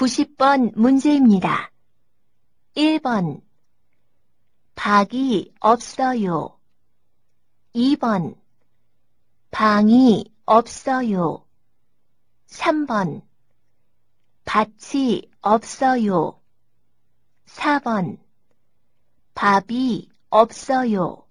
90번 문제입니다. 1번 박이 없어요. 2번 방이 없어요. 3번 밭이 없어요. 4번 밥이 없어요.